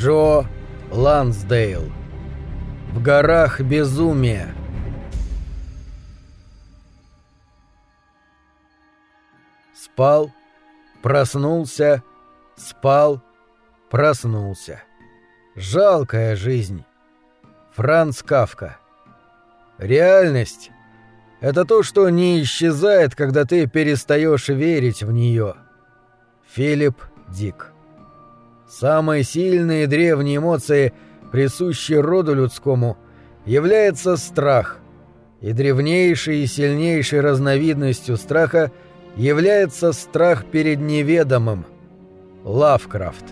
Джо Лансдейл. В горах безумия. Спал, проснулся, спал, проснулся. Жалкая жизнь. Франц Кавка. Реальность — это то, что не исчезает, когда ты перестаешь верить в нее. Филипп Дик. Самой сильной и древней эмоцией, присущей роду людскому, является страх, и древнейшей и сильнейшей разновидностью страха является страх перед неведомым. Лавкрафт.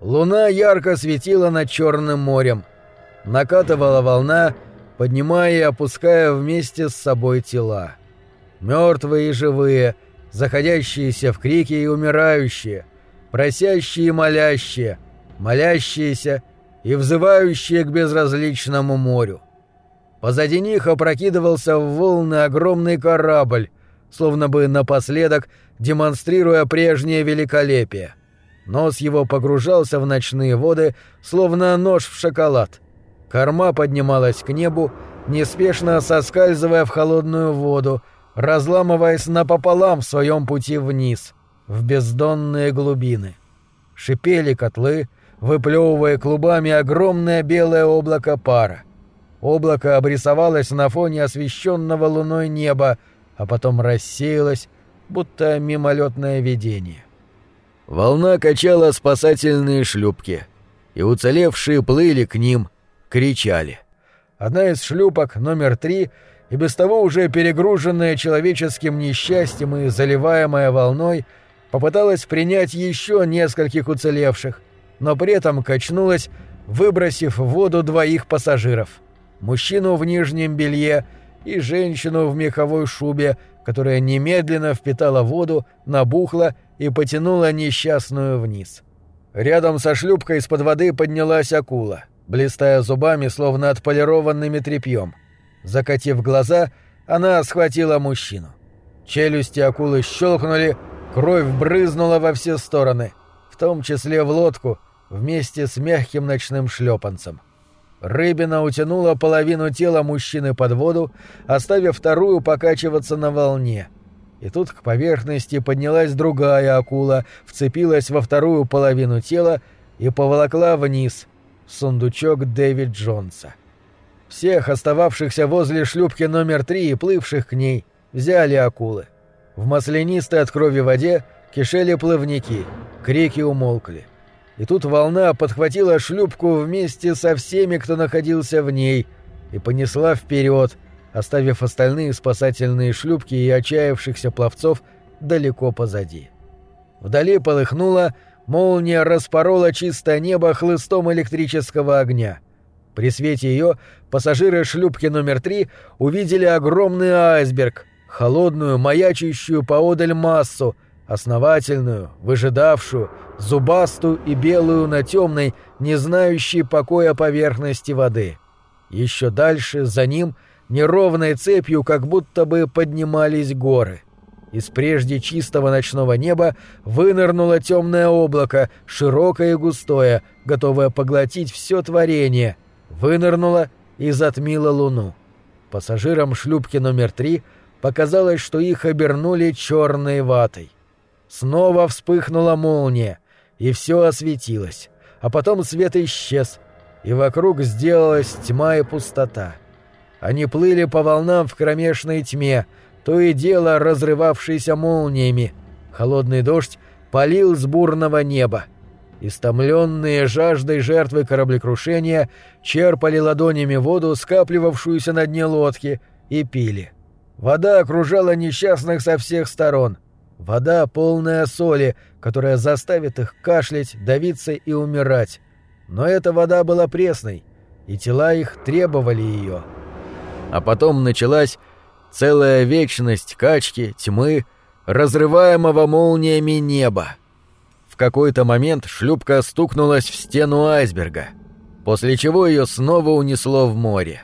Луна ярко светила над Черным морем. Накатывала волна, поднимая и опуская вместе с собой тела. Мертвые и живые, заходящиеся в крики и умирающие, просящие и молящие, молящиеся и взывающие к безразличному морю. Позади них опрокидывался в волны огромный корабль, словно бы напоследок демонстрируя прежнее великолепие. Нос его погружался в ночные воды, словно нож в шоколад — Корма поднималась к небу, неспешно соскальзывая в холодную воду, разламываясь напополам в своем пути вниз, в бездонные глубины. Шипели котлы, выплевывая клубами огромное белое облако пара. Облако обрисовалось на фоне освещенного луной неба, а потом рассеялось, будто мимолетное видение. Волна качала спасательные шлюпки, и уцелевшие плыли к ним — кричали. Одна из шлюпок, номер три, и без того уже перегруженная человеческим несчастьем и заливаемая волной, попыталась принять еще нескольких уцелевших, но при этом качнулась, выбросив в воду двоих пассажиров. Мужчину в нижнем белье и женщину в меховой шубе, которая немедленно впитала воду, набухла и потянула несчастную вниз. Рядом со шлюпкой из-под воды поднялась акула — блистая зубами, словно отполированными тряпьем. Закатив глаза, она схватила мужчину. Челюсти акулы щелкнули, кровь брызнула во все стороны, в том числе в лодку, вместе с мягким ночным шлепанцем. Рыбина утянула половину тела мужчины под воду, оставив вторую покачиваться на волне. И тут к поверхности поднялась другая акула, вцепилась во вторую половину тела и поволокла вниз, сундучок Дэвид Джонса. Всех остававшихся возле шлюпки номер три и плывших к ней взяли акулы. В маслянистой от крови воде кишели плавники, крики умолкли. И тут волна подхватила шлюпку вместе со всеми, кто находился в ней, и понесла вперед, оставив остальные спасательные шлюпки и отчаявшихся пловцов далеко позади. Вдали полыхнуло Молния распорола чистое небо хлыстом электрического огня. При свете ее пассажиры шлюпки номер три увидели огромный айсберг, холодную, маячащую поодаль массу, основательную, выжидавшую, зубастую и белую на темной, не знающей покоя поверхности воды. Еще дальше, за ним, неровной цепью как будто бы поднимались горы. Из прежде чистого ночного неба вынырнуло темное облако, широкое и густое, готовое поглотить все творение. Вынырнуло и затмило луну. Пассажирам шлюпки номер три показалось, что их обернули черной ватой. Снова вспыхнула молния, и все осветилось, а потом свет исчез, и вокруг сделалась тьма и пустота. Они плыли по волнам в кромешной тьме, то и дело разрывавшийся молниями. Холодный дождь полил с бурного неба. Истомленные жаждой жертвы кораблекрушения черпали ладонями воду, скапливавшуюся на дне лодки, и пили. Вода окружала несчастных со всех сторон. Вода, полная соли, которая заставит их кашлять, давиться и умирать. Но эта вода была пресной, и тела их требовали ее. А потом началась целая вечность качки, тьмы, разрываемого молниями неба. В какой-то момент шлюпка стукнулась в стену айсберга, после чего ее снова унесло в море.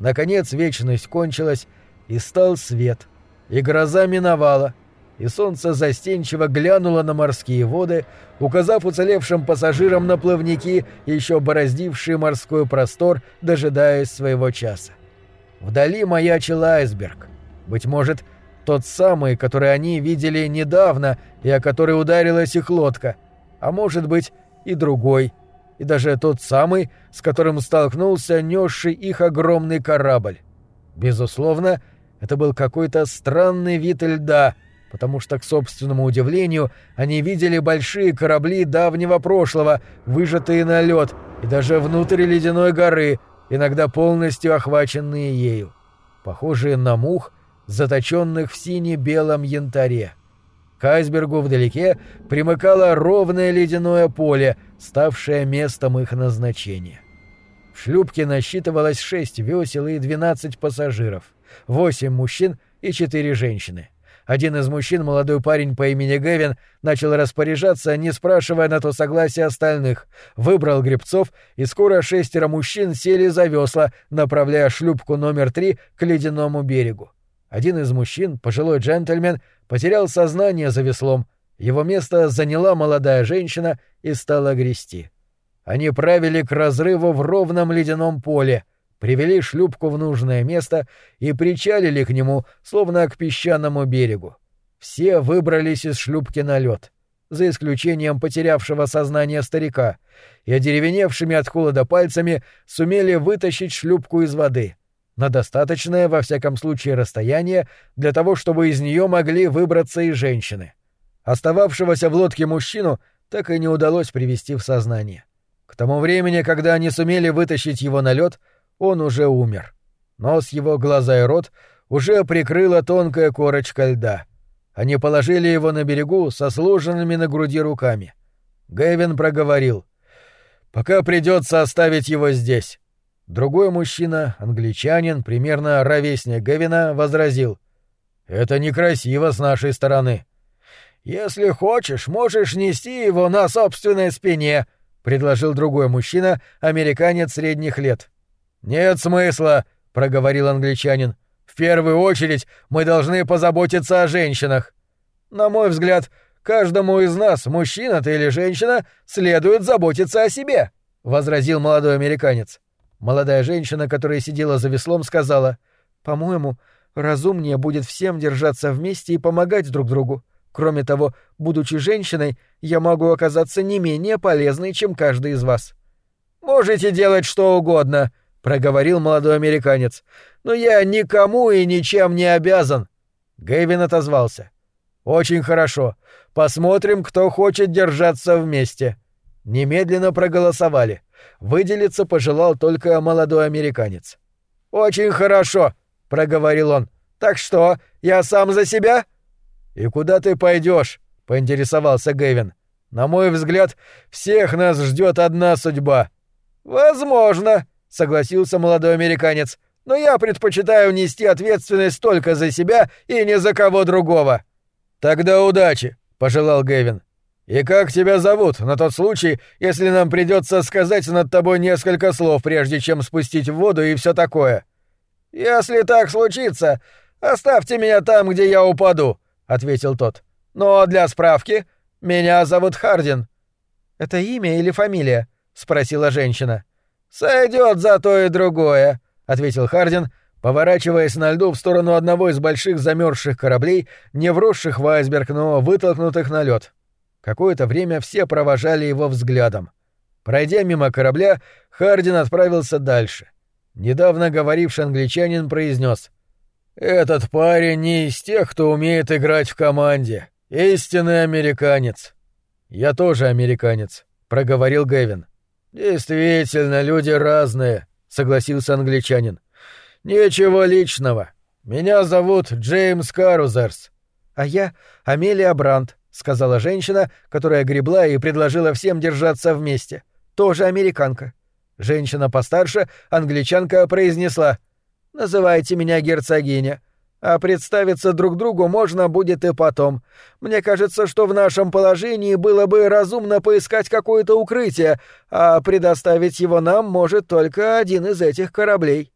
Наконец вечность кончилась, и стал свет, и гроза миновала, и солнце застенчиво глянуло на морские воды, указав уцелевшим пассажирам на плавники, еще бороздившие морской простор, дожидаясь своего часа. Вдали маячил айсберг. Быть может, тот самый, который они видели недавно и о который ударилась их лодка, а может быть и другой, и даже тот самый, с которым столкнулся несший их огромный корабль. Безусловно, это был какой-то странный вид льда — потому что, к собственному удивлению, они видели большие корабли давнего прошлого, выжатые на лед, и даже внутрь ледяной горы, иногда полностью охваченные ею, похожие на мух, заточенных в сине-белом янтаре. К айсбергу вдалеке примыкало ровное ледяное поле, ставшее местом их назначения. В шлюпке насчитывалось шесть весел и двенадцать пассажиров, восемь мужчин и четыре женщины — один из мужчин, молодой парень по имени Гэвин, начал распоряжаться, не спрашивая на то согласия остальных, выбрал гребцов, и скоро шестеро мужчин сели за весла, направляя шлюпку номер три к ледяному берегу. Один из мужчин, пожилой джентльмен, потерял сознание за веслом. Его место заняла молодая женщина и стала грести. Они правили к разрыву в ровном ледяном поле — привели шлюпку в нужное место и причалили к нему, словно к песчаному берегу. Все выбрались из шлюпки на лед, за исключением потерявшего сознание старика, и одеревеневшими от холода пальцами сумели вытащить шлюпку из воды на достаточное, во всяком случае, расстояние для того, чтобы из нее могли выбраться и женщины. Остававшегося в лодке мужчину так и не удалось привести в сознание. К тому времени, когда они сумели вытащить его на лед, он уже умер. Нос его, глаза и рот уже прикрыла тонкая корочка льда. Они положили его на берегу со сложенными на груди руками. Гэвин проговорил. «Пока придется оставить его здесь». Другой мужчина, англичанин, примерно ровесник Гэвина, возразил. «Это некрасиво с нашей стороны». «Если хочешь, можешь нести его на собственной спине», — предложил другой мужчина, американец средних лет. «Нет смысла», — проговорил англичанин. «В первую очередь мы должны позаботиться о женщинах. На мой взгляд, каждому из нас, мужчина ты или женщина, следует заботиться о себе», — возразил молодой американец. Молодая женщина, которая сидела за веслом, сказала, «По-моему, разумнее будет всем держаться вместе и помогать друг другу. Кроме того, будучи женщиной, я могу оказаться не менее полезной, чем каждый из вас». «Можете делать что угодно», — проговорил молодой американец. «Но я никому и ничем не обязан». Гэвин отозвался. «Очень хорошо. Посмотрим, кто хочет держаться вместе». Немедленно проголосовали. Выделиться пожелал только молодой американец. «Очень хорошо», — проговорил он. «Так что, я сам за себя?» «И куда ты пойдешь? поинтересовался Гэвин. «На мой взгляд, всех нас ждет одна судьба». «Возможно», — согласился молодой американец. «Но я предпочитаю нести ответственность только за себя и не за кого другого». «Тогда удачи», — пожелал Гэвин. «И как тебя зовут, на тот случай, если нам придется сказать над тобой несколько слов, прежде чем спустить в воду и все такое?» «Если так случится, оставьте меня там, где я упаду», — ответил тот. «Но для справки, меня зовут Хардин». «Это имя или фамилия?» — спросила женщина. Сойдет за то и другое, ответил Хардин, поворачиваясь на льду в сторону одного из больших замерзших кораблей, не вросших в айсберг, но вытолкнутых на лед. Какое-то время все провожали его взглядом. Пройдя мимо корабля, Хардин отправился дальше. Недавно говоривший англичанин произнес: «Этот парень не из тех, кто умеет играть в команде. Истинный американец». «Я тоже американец», — проговорил Гэвин. «Действительно, люди разные», — согласился англичанин. «Ничего личного. Меня зовут Джеймс Карузерс». «А я Амелия Брандт», — сказала женщина, которая гребла и предложила всем держаться вместе. «Тоже американка». Женщина постарше, англичанка, произнесла «Называйте меня герцогиня». А представиться друг другу можно будет и потом. Мне кажется, что в нашем положении было бы разумно поискать какое-то укрытие, а предоставить его нам может только один из этих кораблей».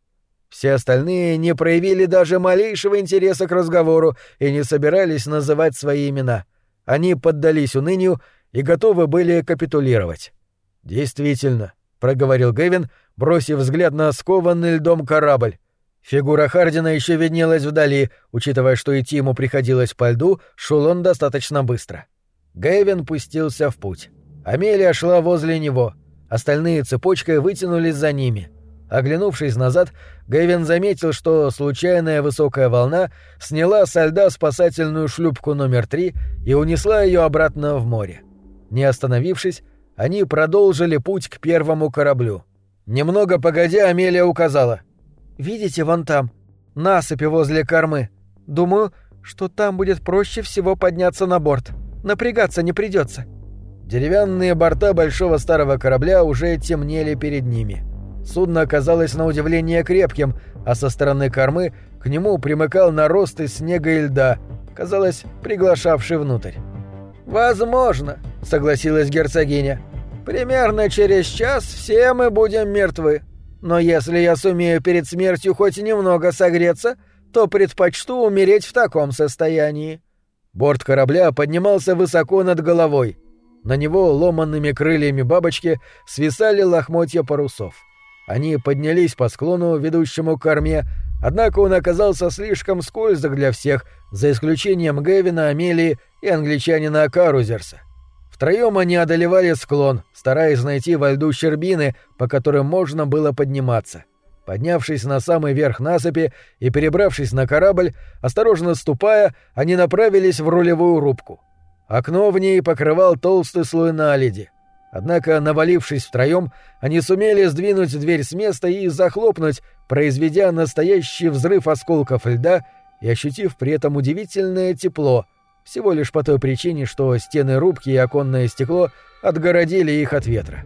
Все остальные не проявили даже малейшего интереса к разговору и не собирались называть свои имена. Они поддались унынию и готовы были капитулировать. «Действительно», — проговорил Гэвин, бросив взгляд на скованный льдом корабль. Фигура Хардина еще виднелась вдали, учитывая, что идти ему приходилось по льду, шел он достаточно быстро. Гэвин пустился в путь. Амелия шла возле него. Остальные цепочкой вытянулись за ними. Оглянувшись назад, Гэвин заметил, что случайная высокая волна сняла со льда спасательную шлюпку номер три и унесла ее обратно в море. Не остановившись, они продолжили путь к первому кораблю. Немного погодя, Амелия указала — Видите, вон там, насыпи возле кормы. Думаю, что там будет проще всего подняться на борт. Напрягаться не придется. Деревянные борта большого старого корабля уже темнели перед ними. Судно оказалось на удивление крепким, а со стороны кормы к нему примыкал нарост из снега и льда, казалось, приглашавший внутрь. «Возможно», — согласилась герцогиня. «Примерно через час все мы будем мертвы. Но если я сумею перед смертью хоть немного согреться, то предпочту умереть в таком состоянии». Борт корабля поднимался высоко над головой. На него ломанными крыльями бабочки свисали лохмотья парусов. Они поднялись по склону, ведущему к корме, однако он оказался слишком скользок для всех, за исключением Гэвина, Амелии и англичанина Карузерса. Втроем они одолевали склон, стараясь найти во льду щербины, по которым можно было подниматься. Поднявшись на самый верх насыпи и перебравшись на корабль, осторожно ступая, они направились в рулевую рубку. Окно в ней покрывал толстый слой наледи. Однако, навалившись втроем, они сумели сдвинуть дверь с места и захлопнуть, произведя настоящий взрыв осколков льда и ощутив при этом удивительное тепло, всего лишь по той причине, что стены рубки и оконное стекло отгородили их от ветра.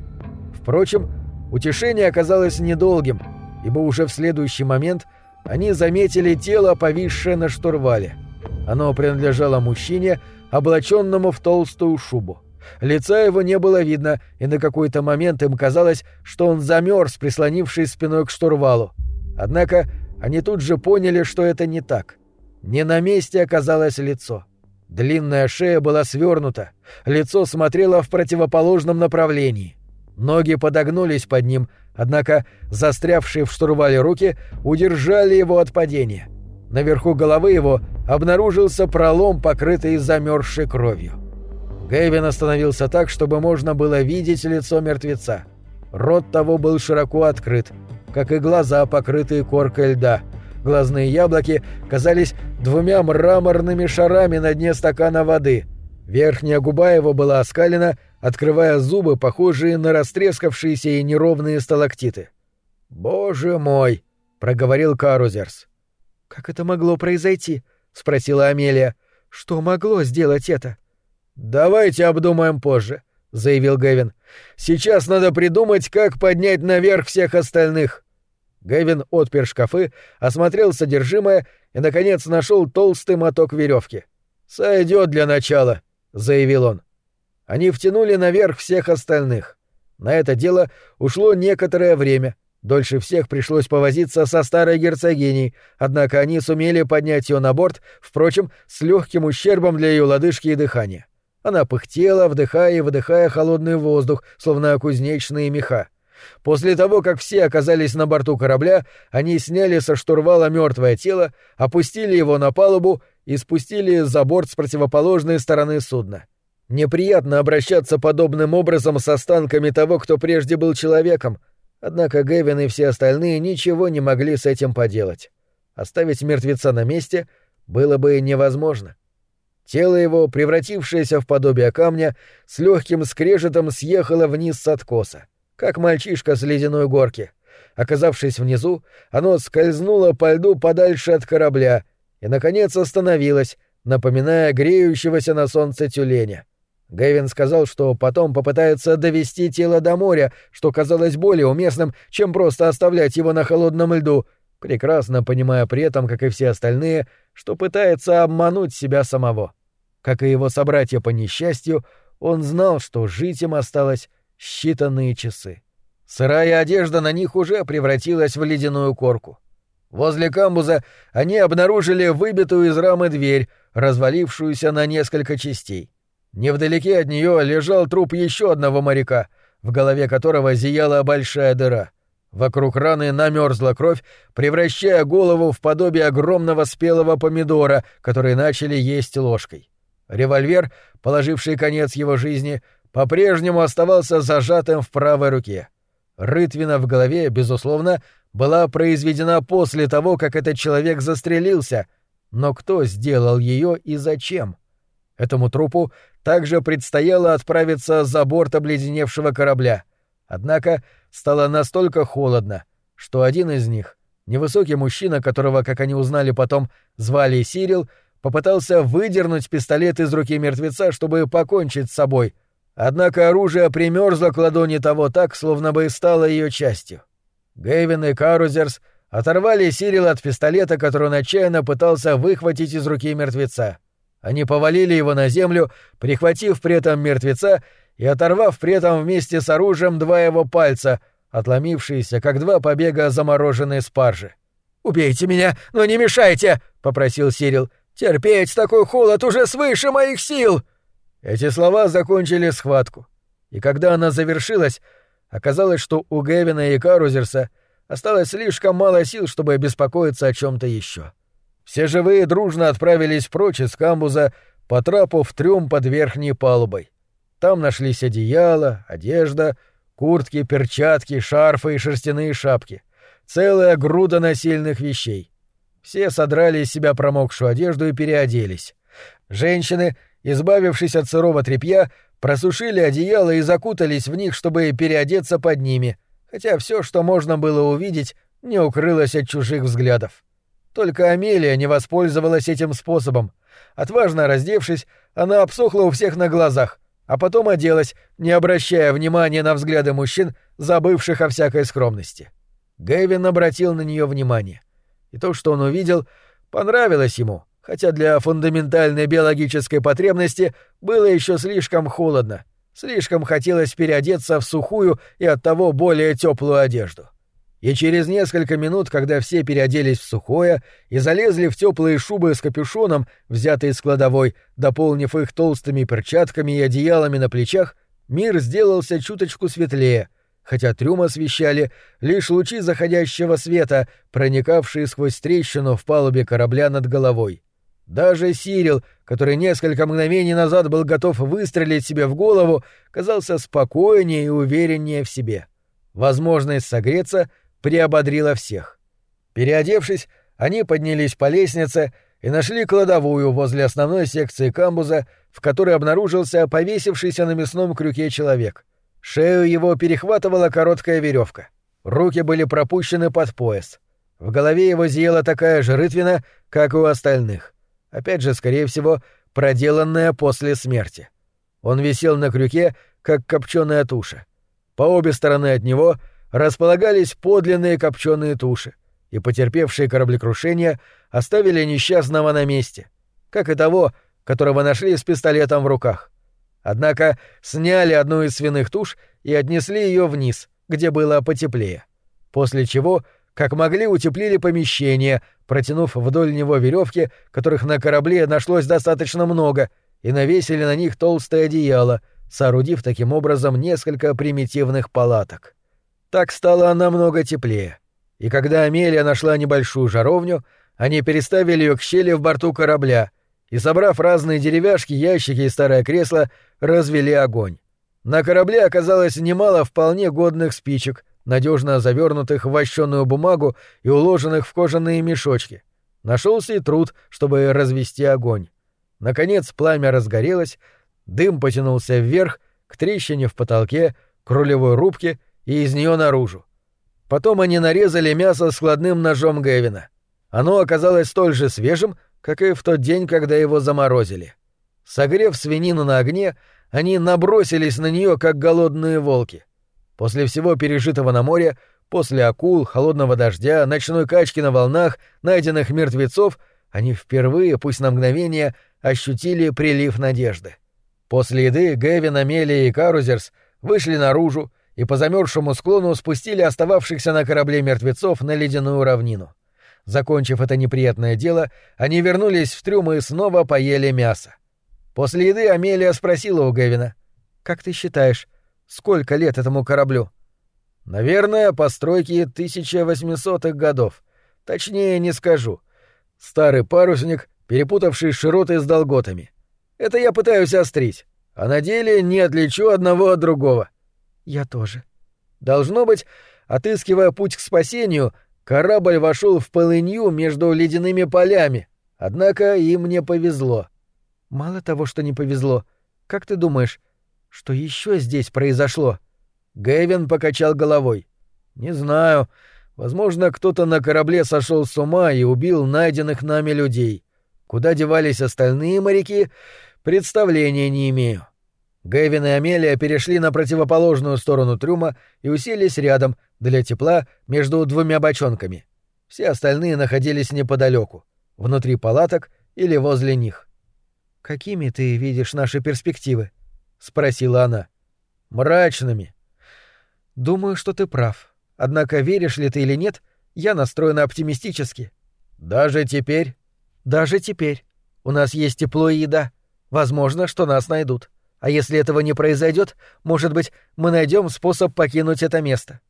Впрочем, утешение оказалось недолгим, ибо уже в следующий момент они заметили тело, повисшее на штурвале. Оно принадлежало мужчине, облаченному в толстую шубу. Лица его не было видно, и на какой-то момент им казалось, что он замерз, прислонившись спиной к штурвалу. Однако они тут же поняли, что это не так. Не на месте оказалось лицо. Длинная шея была свернута, лицо смотрело в противоположном направлении. Ноги подогнулись под ним, однако застрявшие в штурвале руки удержали его от падения. Наверху головы его обнаружился пролом, покрытый замерзшей кровью. Гэвин остановился так, чтобы можно было видеть лицо мертвеца. Рот того был широко открыт, как и глаза, покрытые коркой льда — Глазные яблоки казались двумя мраморными шарами на дне стакана воды. Верхняя губа его была оскалена, открывая зубы, похожие на растрескавшиеся и неровные сталактиты. «Боже мой!» — проговорил Карузерс. «Как это могло произойти?» — спросила Амелия. «Что могло сделать это?» «Давайте обдумаем позже», — заявил Гэвин. «Сейчас надо придумать, как поднять наверх всех остальных». Гэвин отпер шкафы, осмотрел содержимое и, наконец, нашел толстый моток веревки. «Сойдет для начала», — заявил он. Они втянули наверх всех остальных. На это дело ушло некоторое время. Дольше всех пришлось повозиться со старой герцогиней, однако они сумели поднять ее на борт, впрочем, с легким ущербом для ее лодыжки и дыхания. Она пыхтела, вдыхая и выдыхая холодный воздух, словно кузнечные меха. После того, как все оказались на борту корабля, они сняли со штурвала мертвое тело, опустили его на палубу и спустили за борт с противоположной стороны судна. Неприятно обращаться подобным образом с останками того, кто прежде был человеком, однако Гэвин и все остальные ничего не могли с этим поделать. Оставить мертвеца на месте было бы невозможно. Тело его, превратившееся в подобие камня, с легким скрежетом съехало вниз с откоса как мальчишка с ледяной горки. Оказавшись внизу, оно скользнуло по льду подальше от корабля и, наконец, остановилось, напоминая греющегося на солнце тюленя. Гэвин сказал, что потом попытается довести тело до моря, что казалось более уместным, чем просто оставлять его на холодном льду, прекрасно понимая при этом, как и все остальные, что пытается обмануть себя самого. Как и его собратья по несчастью, он знал, что жить им осталось считанные часы. Сырая одежда на них уже превратилась в ледяную корку. Возле камбуза они обнаружили выбитую из рамы дверь, развалившуюся на несколько частей. Невдалеке от нее лежал труп еще одного моряка, в голове которого зияла большая дыра. Вокруг раны намерзла кровь, превращая голову в подобие огромного спелого помидора, который начали есть ложкой. Револьвер, положивший конец его жизни, по-прежнему оставался зажатым в правой руке. Рытвина в голове, безусловно, была произведена после того, как этот человек застрелился, но кто сделал ее и зачем? Этому трупу также предстояло отправиться за борт обледеневшего корабля. Однако стало настолько холодно, что один из них, невысокий мужчина, которого, как они узнали потом, звали Сирил, попытался выдернуть пистолет из руки мертвеца, чтобы покончить с собой, однако оружие примерзло к ладони того так, словно бы стало ее частью. Гэвин и Карузерс оторвали Сирил от пистолета, который он отчаянно пытался выхватить из руки мертвеца. Они повалили его на землю, прихватив при этом мертвеца и оторвав при этом вместе с оружием два его пальца, отломившиеся, как два побега замороженной спаржи. «Убейте меня, но не мешайте!» — попросил Сирил. «Терпеть такой холод уже свыше моих сил!» Эти слова закончили схватку. И когда она завершилась, оказалось, что у Гевина и Карузерса осталось слишком мало сил, чтобы беспокоиться о чем то еще. Все живые дружно отправились прочь из камбуза по трапу в трюм под верхней палубой. Там нашлись одеяло, одежда, куртки, перчатки, шарфы и шерстяные шапки. Целая груда насильных вещей. Все содрали из себя промокшую одежду и переоделись. Женщины, избавившись от сырого тряпья, просушили одеяло и закутались в них, чтобы переодеться под ними, хотя все, что можно было увидеть, не укрылось от чужих взглядов. Только Амелия не воспользовалась этим способом. Отважно раздевшись, она обсохла у всех на глазах, а потом оделась, не обращая внимания на взгляды мужчин, забывших о всякой скромности. Гэвин обратил на нее внимание. И то, что он увидел, понравилось ему, хотя для фундаментальной биологической потребности было еще слишком холодно. Слишком хотелось переодеться в сухую и оттого более теплую одежду и через несколько минут, когда все переоделись в сухое и залезли в теплые шубы с капюшоном, взятые из кладовой, дополнив их толстыми перчатками и одеялами на плечах, мир сделался чуточку светлее, хотя трюм освещали лишь лучи заходящего света, проникавшие сквозь трещину в палубе корабля над головой. Даже Сирил, который несколько мгновений назад был готов выстрелить себе в голову, казался спокойнее и увереннее в себе. Возможность согреться — приободрила всех. Переодевшись, они поднялись по лестнице и нашли кладовую возле основной секции камбуза, в которой обнаружился повесившийся на мясном крюке человек. Шею его перехватывала короткая веревка. Руки были пропущены под пояс. В голове его зияла такая же рытвина, как и у остальных. Опять же, скорее всего, проделанная после смерти. Он висел на крюке, как копченая туша. По обе стороны от него — располагались подлинные копченые туши, и потерпевшие кораблекрушение оставили несчастного на месте, как и того, которого нашли с пистолетом в руках. Однако сняли одну из свиных туш и отнесли ее вниз, где было потеплее. После чего, как могли, утеплили помещение, протянув вдоль него веревки, которых на корабле нашлось достаточно много, и навесили на них толстое одеяло, соорудив таким образом несколько примитивных палаток. Так стало намного теплее. И когда Амелия нашла небольшую жаровню, они переставили ее к щели в борту корабля и, собрав разные деревяшки, ящики и старое кресло, развели огонь. На корабле оказалось немало вполне годных спичек, надежно завернутых в вощеную бумагу и уложенных в кожаные мешочки. Нашелся и труд, чтобы развести огонь. Наконец пламя разгорелось, дым потянулся вверх, к трещине в потолке, к рулевой рубке и из нее наружу. Потом они нарезали мясо складным ножом Гэвина. Оно оказалось столь же свежим, как и в тот день, когда его заморозили. Согрев свинину на огне, они набросились на нее, как голодные волки. После всего пережитого на море, после акул, холодного дождя, ночной качки на волнах, найденных мертвецов, они впервые, пусть на мгновение, ощутили прилив надежды. После еды Гэвин, Амелия и Карузерс вышли наружу, и по замерзшему склону спустили остававшихся на корабле мертвецов на ледяную равнину. Закончив это неприятное дело, они вернулись в трюм и снова поели мясо. После еды Амелия спросила у Гевина. «Как ты считаешь, сколько лет этому кораблю?» «Наверное, постройки 1800-х годов. Точнее, не скажу. Старый парусник, перепутавший широты с долготами. Это я пытаюсь острить, а на деле не отличу одного от другого». «Я тоже». Должно быть, отыскивая путь к спасению, Корабль вошел в полынью между ледяными полями, однако им не повезло. Мало того, что не повезло, как ты думаешь, что еще здесь произошло? Гэвин покачал головой. Не знаю. Возможно, кто-то на корабле сошел с ума и убил найденных нами людей. Куда девались остальные моряки, представления не имею. Гэвин и Амелия перешли на противоположную сторону трюма и уселись рядом для тепла между двумя бочонками. Все остальные находились неподалеку, внутри палаток или возле них. «Какими ты видишь наши перспективы?» — спросила она. «Мрачными». «Думаю, что ты прав. Однако веришь ли ты или нет, я настроена оптимистически». «Даже теперь?» «Даже теперь. У нас есть тепло и еда. Возможно, что нас найдут». А если этого не произойдет, может быть, мы найдем способ покинуть это место.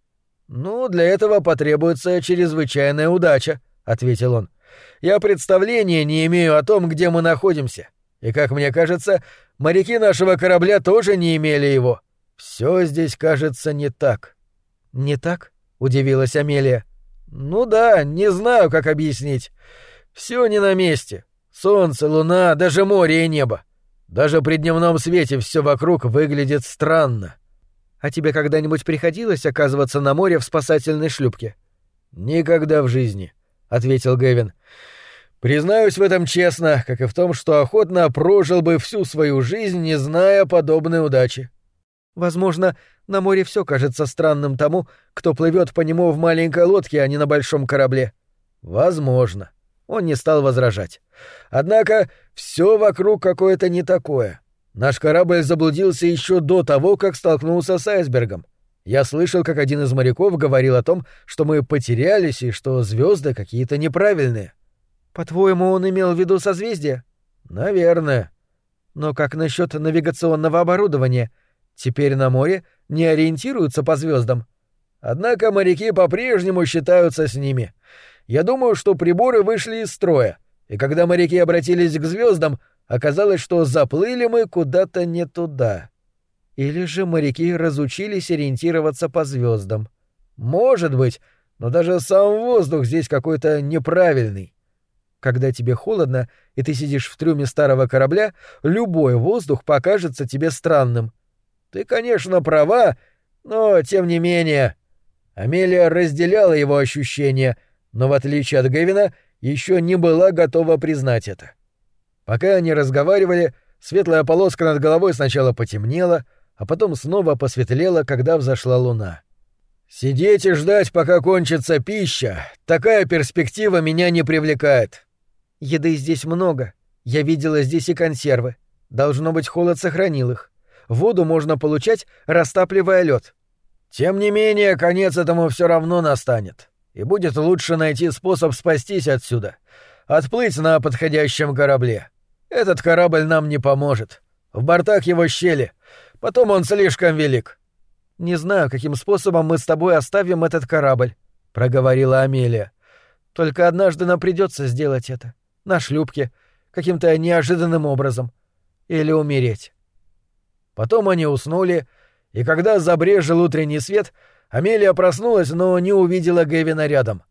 Ну, для этого потребуется чрезвычайная удача, ответил он. Я представления не имею о том, где мы находимся. И, как мне кажется, моряки нашего корабля тоже не имели его. Все здесь кажется не так. Не так? удивилась Амелия. Ну да, не знаю, как объяснить. Все не на месте. Солнце, луна, даже море и небо. Даже при дневном свете все вокруг выглядит странно. А тебе когда-нибудь приходилось оказываться на море в спасательной шлюпке? Никогда в жизни, ответил Гэвин. Признаюсь в этом честно, как и в том, что охотно прожил бы всю свою жизнь, не зная подобной удачи. Возможно, на море все кажется странным тому, кто плывет по нему в маленькой лодке, а не на большом корабле. Возможно. Он не стал возражать. Однако все вокруг какое-то не такое. Наш корабль заблудился еще до того, как столкнулся с айсбергом. Я слышал, как один из моряков говорил о том, что мы потерялись и что звезды какие-то неправильные. По-твоему, он имел в виду созвездие? Наверное. Но как насчет навигационного оборудования? Теперь на море не ориентируются по звездам. Однако моряки по-прежнему считаются с ними. Я думаю, что приборы вышли из строя, и когда моряки обратились к звездам, оказалось, что заплыли мы куда-то не туда. Или же моряки разучились ориентироваться по звездам. Может быть, но даже сам воздух здесь какой-то неправильный. Когда тебе холодно, и ты сидишь в трюме старого корабля, любой воздух покажется тебе странным. Ты, конечно, права, но тем не менее... Амелия разделяла его ощущения, но в отличие от Гевина еще не была готова признать это. Пока они разговаривали, светлая полоска над головой сначала потемнела, а потом снова посветлела, когда взошла луна. «Сидеть и ждать, пока кончится пища, такая перспектива меня не привлекает». «Еды здесь много. Я видела здесь и консервы. Должно быть, холод сохранил их. Воду можно получать, растапливая лед. Тем не менее, конец этому все равно настанет и будет лучше найти способ спастись отсюда. Отплыть на подходящем корабле. Этот корабль нам не поможет. В бортах его щели. Потом он слишком велик. Не знаю, каким способом мы с тобой оставим этот корабль, проговорила Амелия. Только однажды нам придется сделать это. На шлюпке, каким-то неожиданным образом. Или умереть. Потом они уснули, и когда забрежил утренний свет, Амелия проснулась, но не увидела Гэвина рядом.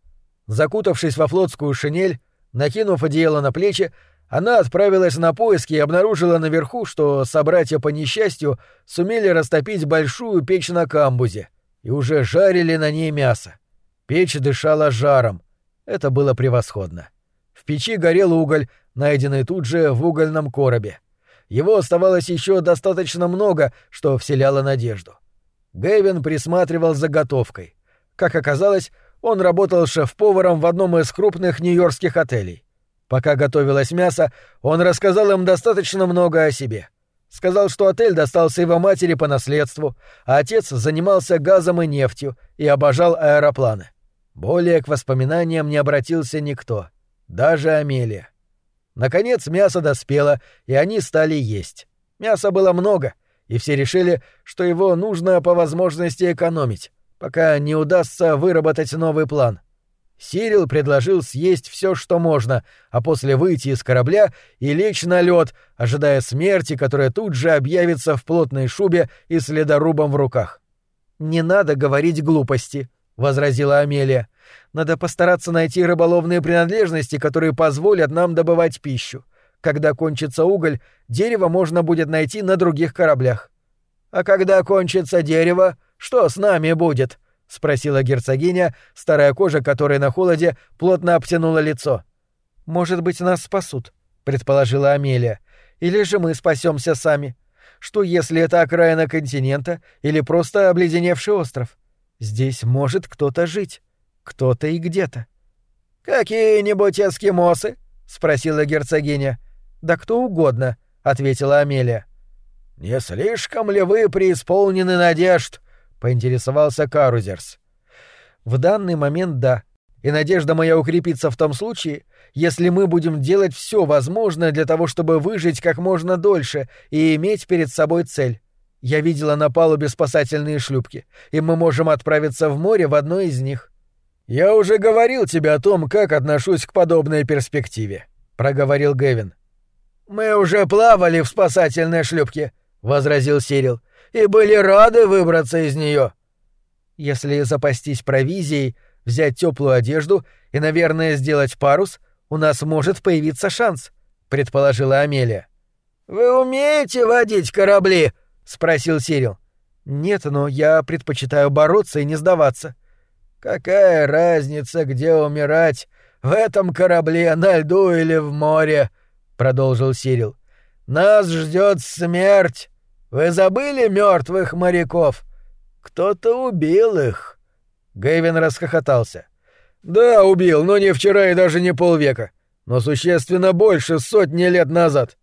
Закутавшись во флотскую шинель, накинув одеяло на плечи, она отправилась на поиски и обнаружила наверху, что собратья по несчастью сумели растопить большую печь на камбузе и уже жарили на ней мясо. Печь дышала жаром. Это было превосходно. В печи горел уголь, найденный тут же в угольном коробе. Его оставалось еще достаточно много, что вселяло надежду. Гэвин присматривал за готовкой. Как оказалось, он работал шеф-поваром в одном из крупных нью-йоркских отелей. Пока готовилось мясо, он рассказал им достаточно много о себе. Сказал, что отель достался его матери по наследству, а отец занимался газом и нефтью и обожал аэропланы. Более к воспоминаниям не обратился никто, даже Амелия. Наконец мясо доспело, и они стали есть. Мяса было много, и все решили, что его нужно по возможности экономить, пока не удастся выработать новый план. Сирил предложил съесть все, что можно, а после выйти из корабля и лечь на лед, ожидая смерти, которая тут же объявится в плотной шубе и с ледорубом в руках. «Не надо говорить глупости», — возразила Амелия. «Надо постараться найти рыболовные принадлежности, которые позволят нам добывать пищу. Когда кончится уголь, дерево можно будет найти на других кораблях». «А когда кончится дерево, что с нами будет?» — спросила герцогиня, старая кожа которой на холоде плотно обтянула лицо. «Может быть, нас спасут», — предположила Амелия. «Или же мы спасемся сами. Что, если это окраина континента или просто обледеневший остров? Здесь может кто-то жить. Кто-то и где-то». «Какие-нибудь эскимосы?» — спросила герцогиня. «Да кто угодно», — ответила Амелия. «Не слишком ли вы преисполнены надежд?» поинтересовался Карузерс. В данный момент да. И надежда моя укрепится в том случае, если мы будем делать все возможное для того, чтобы выжить как можно дольше и иметь перед собой цель. Я видела на палубе спасательные шлюпки, и мы можем отправиться в море в одной из них. Я уже говорил тебе о том, как отношусь к подобной перспективе, проговорил Гэвин. Мы уже плавали в спасательной шлюпке, возразил Сирил и были рады выбраться из нее. Если запастись провизией, взять теплую одежду и, наверное, сделать парус, у нас может появиться шанс, предположила Амелия. Вы умеете водить корабли? спросил Сирил. Нет, но я предпочитаю бороться и не сдаваться. Какая разница, где умирать? В этом корабле, на льду или в море, продолжил Сирил. Нас ждет смерть. Вы забыли мертвых моряков? Кто-то убил их. Гэвин расхохотался. Да, убил, но не вчера и даже не полвека, но существенно больше сотни лет назад.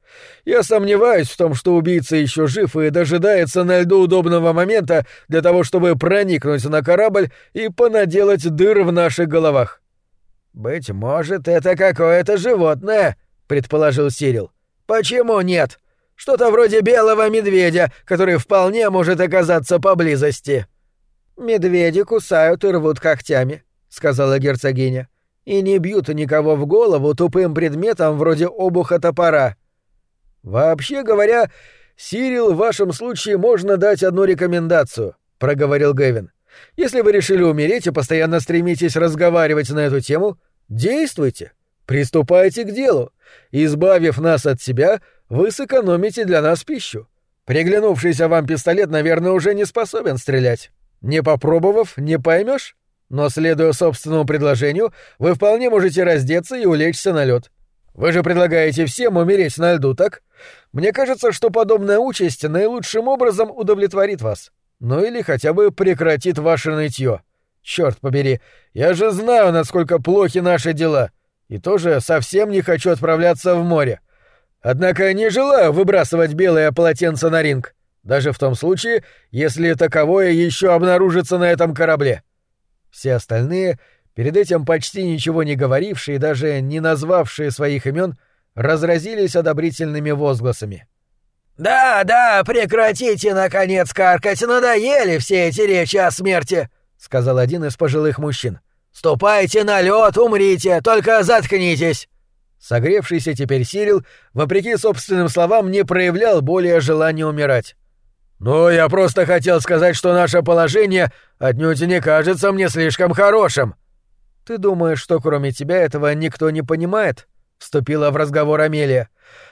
Я сомневаюсь в том, что убийца еще жив и дожидается на льду удобного момента для того, чтобы проникнуть на корабль и понаделать дыр в наших головах. Быть может, это какое-то животное, предположил Сирил. Почему нет? Что-то вроде белого медведя, который вполне может оказаться поблизости». «Медведи кусают и рвут когтями», — сказала герцогиня, «и не бьют никого в голову тупым предметом вроде обуха топора». «Вообще говоря, Сирил в вашем случае можно дать одну рекомендацию», — проговорил Гэвин. «Если вы решили умереть и постоянно стремитесь разговаривать на эту тему, действуйте, приступайте к делу. Избавив нас от себя, вы сэкономите для нас пищу. Приглянувшийся вам пистолет, наверное, уже не способен стрелять. Не попробовав, не поймешь. Но, следуя собственному предложению, вы вполне можете раздеться и улечься на лед. Вы же предлагаете всем умереть на льду, так? Мне кажется, что подобная участь наилучшим образом удовлетворит вас. Ну или хотя бы прекратит ваше нытье. Черт побери, я же знаю, насколько плохи наши дела. И тоже совсем не хочу отправляться в море. Однако не желаю выбрасывать белое полотенце на ринг, даже в том случае, если таковое еще обнаружится на этом корабле. Все остальные, перед этим почти ничего не говорившие и даже не назвавшие своих имен, разразились одобрительными возгласами. «Да, да, прекратите, наконец, каркать, надоели все эти речи о смерти», — сказал один из пожилых мужчин. «Ступайте на лед, умрите, только заткнитесь». Согревшийся теперь Сирил, вопреки собственным словам, не проявлял более желания умирать. «Ну, я просто хотел сказать, что наше положение отнюдь не кажется мне слишком хорошим». «Ты думаешь, что кроме тебя этого никто не понимает?» — вступила в разговор Амелия.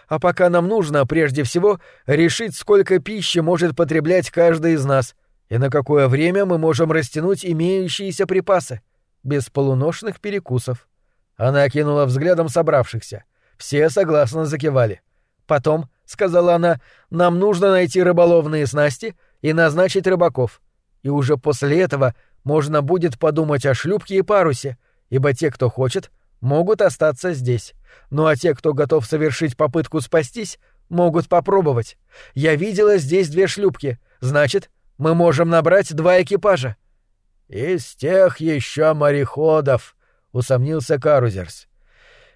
«А пока нам нужно, прежде всего, решить, сколько пищи может потреблять каждый из нас, и на какое время мы можем растянуть имеющиеся припасы, без полуношных перекусов». Она окинула взглядом собравшихся. Все согласно закивали. «Потом», — сказала она, — «нам нужно найти рыболовные снасти и назначить рыбаков. И уже после этого можно будет подумать о шлюпке и парусе, ибо те, кто хочет, могут остаться здесь. Ну а те, кто готов совершить попытку спастись, могут попробовать. Я видела здесь две шлюпки, значит, мы можем набрать два экипажа». «Из тех еще мореходов», — усомнился Карузерс.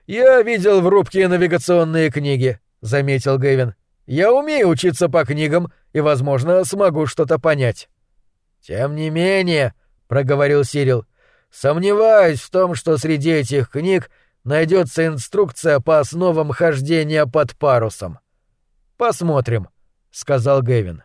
«Я видел в рубке навигационные книги», — заметил Гэвин. «Я умею учиться по книгам и, возможно, смогу что-то понять». «Тем не менее», — проговорил Сирил, — «сомневаюсь в том, что среди этих книг найдется инструкция по основам хождения под парусом». «Посмотрим», — сказал Гэвин.